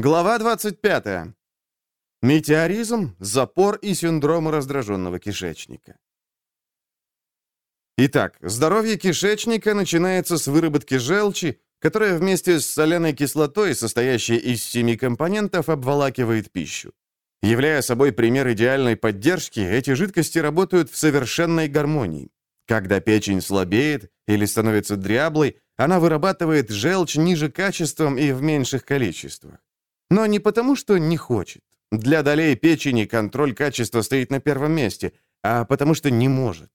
Глава 25. Метеоризм, запор и синдром раздраженного кишечника. Итак, здоровье кишечника начинается с выработки желчи, которая вместе с соляной кислотой, состоящей из семи компонентов, обволакивает пищу. Являя собой пример идеальной поддержки, эти жидкости работают в совершенной гармонии. Когда печень слабеет или становится дряблой, она вырабатывает желчь ниже качеством и в меньших количествах. Но не потому, что не хочет. Для долей печени контроль качества стоит на первом месте, а потому что не может.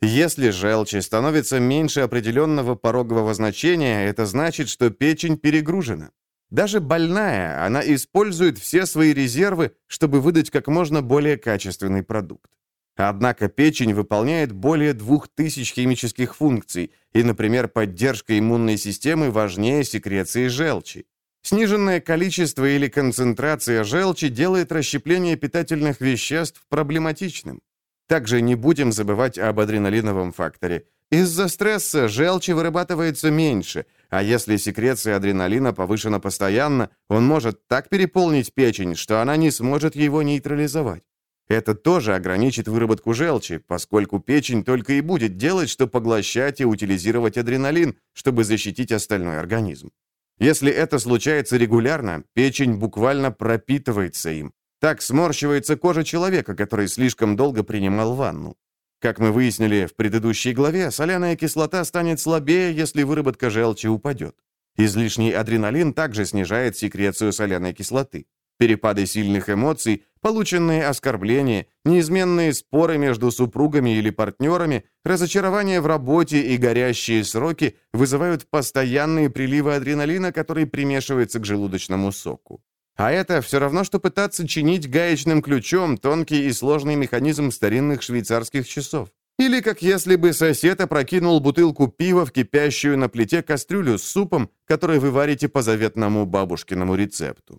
Если желчи становится меньше определенного порогового значения, это значит, что печень перегружена. Даже больная, она использует все свои резервы, чтобы выдать как можно более качественный продукт. Однако печень выполняет более 2000 химических функций, и, например, поддержка иммунной системы важнее секреции желчи. Сниженное количество или концентрация желчи делает расщепление питательных веществ проблематичным. Также не будем забывать об адреналиновом факторе. Из-за стресса желчи вырабатывается меньше, а если секреция адреналина повышена постоянно, он может так переполнить печень, что она не сможет его нейтрализовать. Это тоже ограничит выработку желчи, поскольку печень только и будет делать, что поглощать и утилизировать адреналин, чтобы защитить остальной организм. Если это случается регулярно, печень буквально пропитывается им, так сморщивается кожа человека, который слишком долго принимал ванну. Как мы выяснили в предыдущей главе, соляная кислота станет слабее, если выработка желчи упадет. Излишний адреналин также снижает секрецию соляной кислоты. Перепады сильных эмоций, полученные оскорбления, неизменные споры между супругами или партнерами, разочарование в работе и горящие сроки вызывают постоянные приливы адреналина, который примешивается к желудочному соку. А это все равно, что пытаться чинить гаечным ключом тонкий и сложный механизм старинных швейцарских часов. Или как если бы сосед опрокинул бутылку пива в кипящую на плите кастрюлю с супом, который вы варите по заветному бабушкиному рецепту.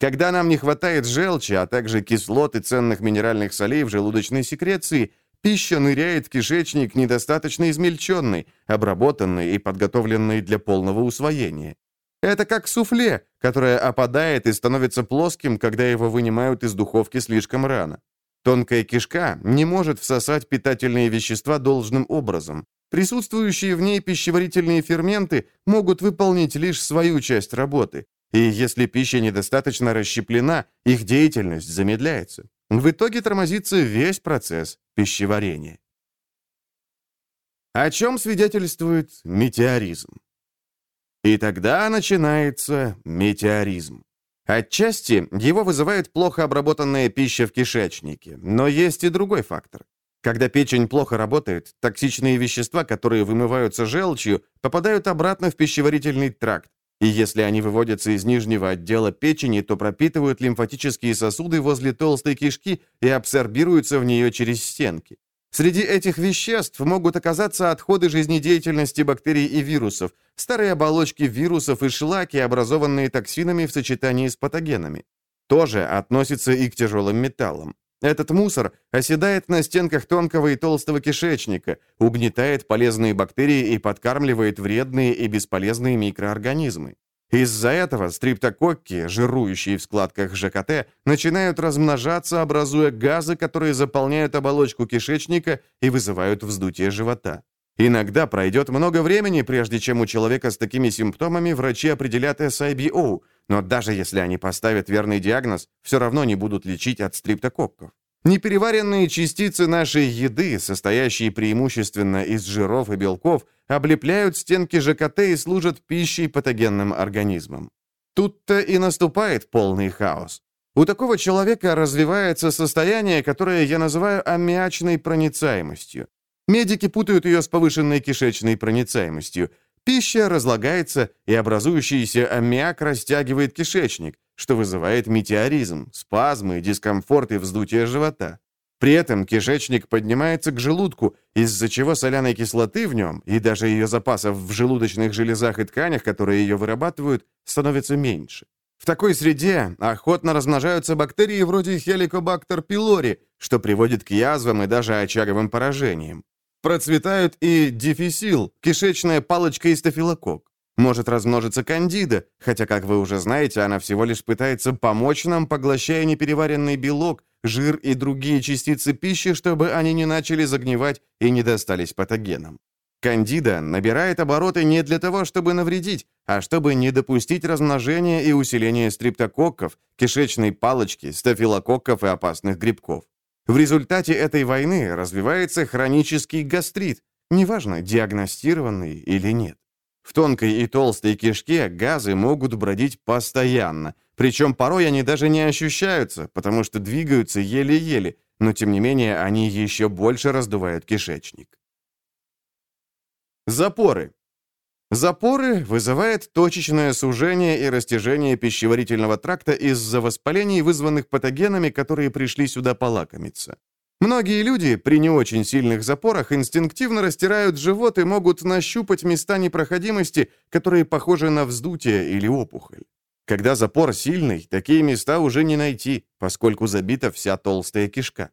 Когда нам не хватает желчи, а также кислот и ценных минеральных солей в желудочной секреции, пища ныряет в кишечник недостаточно измельченной, обработанной и подготовленной для полного усвоения. Это как суфле, которое опадает и становится плоским, когда его вынимают из духовки слишком рано. Тонкая кишка не может всосать питательные вещества должным образом. Присутствующие в ней пищеварительные ферменты могут выполнить лишь свою часть работы. И если пища недостаточно расщеплена, их деятельность замедляется. В итоге тормозится весь процесс пищеварения. О чем свидетельствует метеоризм? И тогда начинается метеоризм. Отчасти его вызывает плохо обработанная пища в кишечнике, но есть и другой фактор. Когда печень плохо работает, токсичные вещества, которые вымываются желчью, попадают обратно в пищеварительный тракт, и если они выводятся из нижнего отдела печени, то пропитывают лимфатические сосуды возле толстой кишки и абсорбируются в нее через стенки. Среди этих веществ могут оказаться отходы жизнедеятельности бактерий и вирусов, старые оболочки вирусов и шлаки, образованные токсинами в сочетании с патогенами. Тоже относится и к тяжелым металлам. Этот мусор оседает на стенках тонкого и толстого кишечника, угнетает полезные бактерии и подкармливает вредные и бесполезные микроорганизмы. Из-за этого стриптококки, жирующие в складках ЖКТ, начинают размножаться, образуя газы, которые заполняют оболочку кишечника и вызывают вздутие живота. Иногда пройдет много времени, прежде чем у человека с такими симптомами врачи определят SIBO, но даже если они поставят верный диагноз, все равно не будут лечить от стриптококков. Непереваренные частицы нашей еды, состоящие преимущественно из жиров и белков, облепляют стенки ЖКТ и служат пищей патогенным организмам. Тут-то и наступает полный хаос. У такого человека развивается состояние, которое я называю аммиачной проницаемостью. Медики путают ее с повышенной кишечной проницаемостью. Пища разлагается, и образующийся аммиак растягивает кишечник, что вызывает метеоризм, спазмы, дискомфорт и вздутие живота. При этом кишечник поднимается к желудку, из-за чего соляной кислоты в нем и даже ее запасов в желудочных железах и тканях, которые ее вырабатывают, становится меньше. В такой среде охотно размножаются бактерии вроде Helicobacter pylori, что приводит к язвам и даже очаговым поражениям. Процветают и дифисил, кишечная палочка и стафилококк. Может размножиться кандида, хотя, как вы уже знаете, она всего лишь пытается помочь нам, поглощая непереваренный белок, жир и другие частицы пищи, чтобы они не начали загнивать и не достались патогенам. Кандида набирает обороты не для того, чтобы навредить, а чтобы не допустить размножения и усиления стриптококков, кишечной палочки, стафилококков и опасных грибков. В результате этой войны развивается хронический гастрит, неважно, диагностированный или нет. В тонкой и толстой кишке газы могут бродить постоянно, причем порой они даже не ощущаются, потому что двигаются еле-еле, но тем не менее они еще больше раздувают кишечник. Запоры. Запоры вызывают точечное сужение и растяжение пищеварительного тракта из-за воспалений, вызванных патогенами, которые пришли сюда полакомиться. Многие люди при не очень сильных запорах инстинктивно растирают живот и могут нащупать места непроходимости, которые похожи на вздутие или опухоль. Когда запор сильный, такие места уже не найти, поскольку забита вся толстая кишка.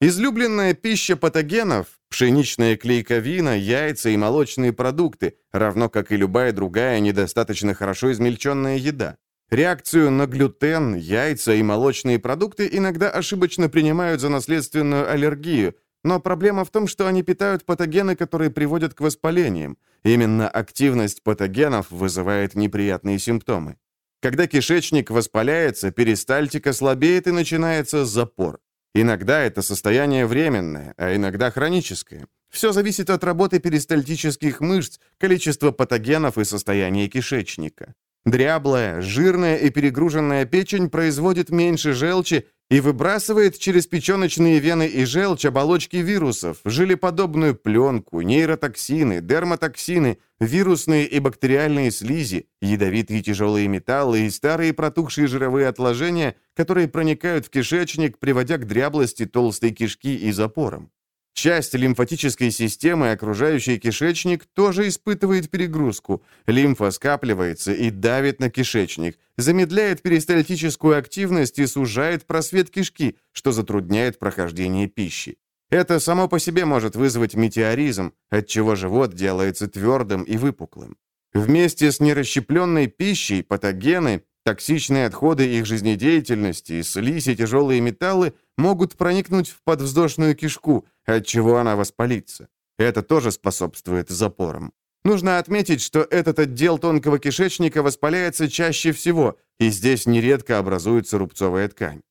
Излюбленная пища патогенов – пшеничная клейковина, яйца и молочные продукты, равно как и любая другая недостаточно хорошо измельченная еда. Реакцию на глютен, яйца и молочные продукты иногда ошибочно принимают за наследственную аллергию, но проблема в том, что они питают патогены, которые приводят к воспалениям. Именно активность патогенов вызывает неприятные симптомы. Когда кишечник воспаляется, перистальтика слабеет и начинается запор. Иногда это состояние временное, а иногда хроническое. Все зависит от работы перистальтических мышц, количества патогенов и состояния кишечника. Дряблая, жирная и перегруженная печень производит меньше желчи и выбрасывает через печеночные вены и желчь оболочки вирусов, желеподобную пленку, нейротоксины, дермотоксины, вирусные и бактериальные слизи, ядовитые тяжелые металлы и старые протухшие жировые отложения, которые проникают в кишечник, приводя к дряблости толстой кишки и запорам. Часть лимфатической системы, окружающий кишечник, тоже испытывает перегрузку. Лимфа скапливается и давит на кишечник, замедляет перистальтическую активность и сужает просвет кишки, что затрудняет прохождение пищи. Это само по себе может вызвать метеоризм, отчего живот делается твердым и выпуклым. Вместе с нерасщепленной пищей патогены, токсичные отходы их жизнедеятельности, слизь и тяжелые металлы могут проникнуть в подвздошную кишку – отчего она воспалится. Это тоже способствует запорам. Нужно отметить, что этот отдел тонкого кишечника воспаляется чаще всего, и здесь нередко образуется рубцовая ткань.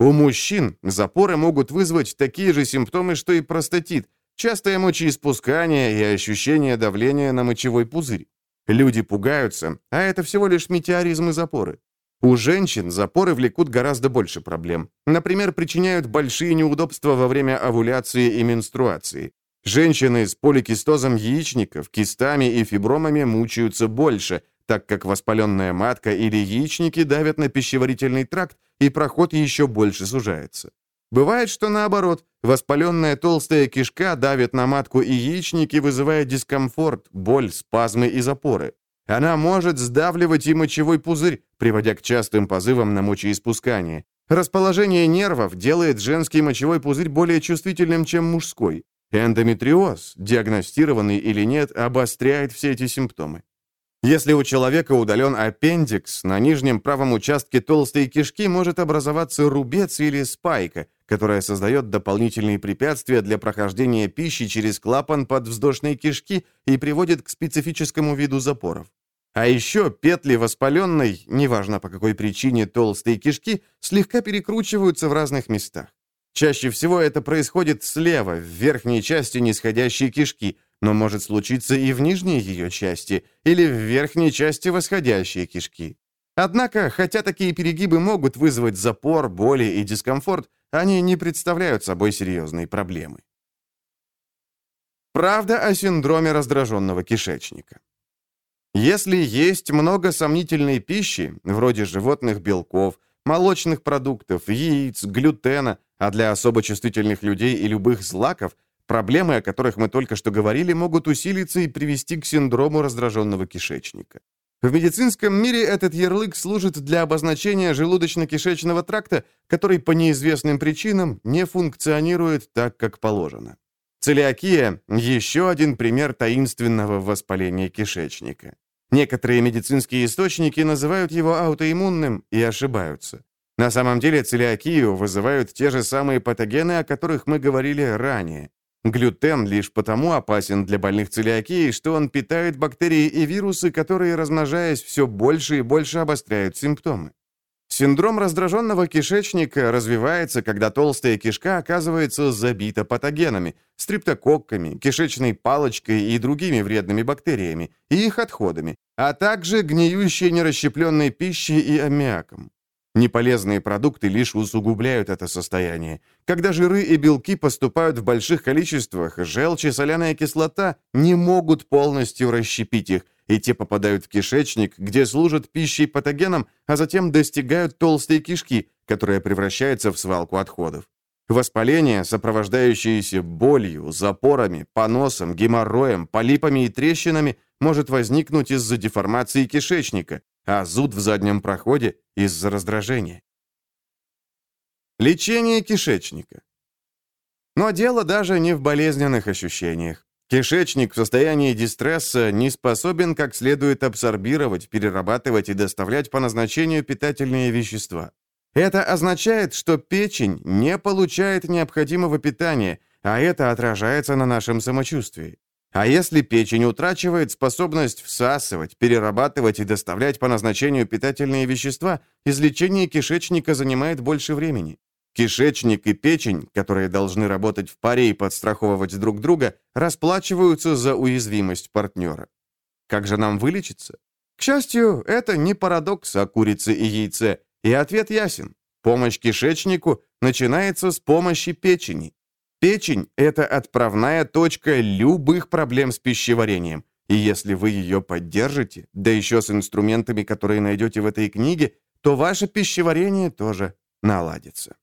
У мужчин запоры могут вызвать такие же симптомы, что и простатит, частое мочеиспускание и ощущение давления на мочевой пузырь. Люди пугаются, а это всего лишь метеоризм и запоры. У женщин запоры влекут гораздо больше проблем. Например, причиняют большие неудобства во время овуляции и менструации. Женщины с поликистозом яичников, кистами и фибромами мучаются больше, так как воспаленная матка или яичники давят на пищеварительный тракт, и проход еще больше сужается. Бывает, что наоборот, воспаленная толстая кишка давит на матку и яичники, вызывая дискомфорт, боль, спазмы и запоры. Она может сдавливать и мочевой пузырь, приводя к частым позывам на мочеиспускание. Расположение нервов делает женский мочевой пузырь более чувствительным, чем мужской. Эндометриоз, диагностированный или нет, обостряет все эти симптомы. Если у человека удален аппендикс, на нижнем правом участке толстой кишки может образоваться рубец или спайка, которая создает дополнительные препятствия для прохождения пищи через клапан подвздошной кишки и приводит к специфическому виду запоров. А еще петли воспаленной, неважно по какой причине, толстой кишки слегка перекручиваются в разных местах. Чаще всего это происходит слева, в верхней части нисходящей кишки, но может случиться и в нижней ее части, или в верхней части восходящей кишки. Однако, хотя такие перегибы могут вызвать запор, боли и дискомфорт, они не представляют собой серьезной проблемы. Правда о синдроме раздраженного кишечника. Если есть много сомнительной пищи, вроде животных белков, молочных продуктов, яиц, глютена, а для особо чувствительных людей и любых злаков, проблемы, о которых мы только что говорили, могут усилиться и привести к синдрому раздраженного кишечника. В медицинском мире этот ярлык служит для обозначения желудочно-кишечного тракта, который по неизвестным причинам не функционирует так, как положено. Целиакия – еще один пример таинственного воспаления кишечника. Некоторые медицинские источники называют его аутоиммунным и ошибаются. На самом деле целиакию вызывают те же самые патогены, о которых мы говорили ранее. Глютен лишь потому опасен для больных целиакией, что он питает бактерии и вирусы, которые, размножаясь, все больше и больше обостряют симптомы. Синдром раздраженного кишечника развивается, когда толстая кишка оказывается забита патогенами, стриптококками, кишечной палочкой и другими вредными бактериями, и их отходами, а также гниющей нерасщепленной пищей и аммиаком. Неполезные продукты лишь усугубляют это состояние. Когда жиры и белки поступают в больших количествах, желчь и соляная кислота не могут полностью расщепить их, и те попадают в кишечник, где служат пищей патогенам, а затем достигают толстой кишки, которая превращается в свалку отходов. Воспаление, сопровождающееся болью, запорами, поносом, геморроем, полипами и трещинами, может возникнуть из-за деформации кишечника, а зуд в заднем проходе из-за раздражения. Лечение кишечника. Но дело даже не в болезненных ощущениях. Кишечник в состоянии дистресса не способен как следует абсорбировать, перерабатывать и доставлять по назначению питательные вещества. Это означает, что печень не получает необходимого питания, а это отражается на нашем самочувствии. А если печень утрачивает способность всасывать, перерабатывать и доставлять по назначению питательные вещества, излечение кишечника занимает больше времени. Кишечник и печень, которые должны работать в паре и подстраховывать друг друга, расплачиваются за уязвимость партнера. Как же нам вылечиться? К счастью, это не парадокс о курице и яйце, и ответ ясен. Помощь кишечнику начинается с помощи печени. Печень – это отправная точка любых проблем с пищеварением. И если вы ее поддержите, да еще с инструментами, которые найдете в этой книге, то ваше пищеварение тоже наладится.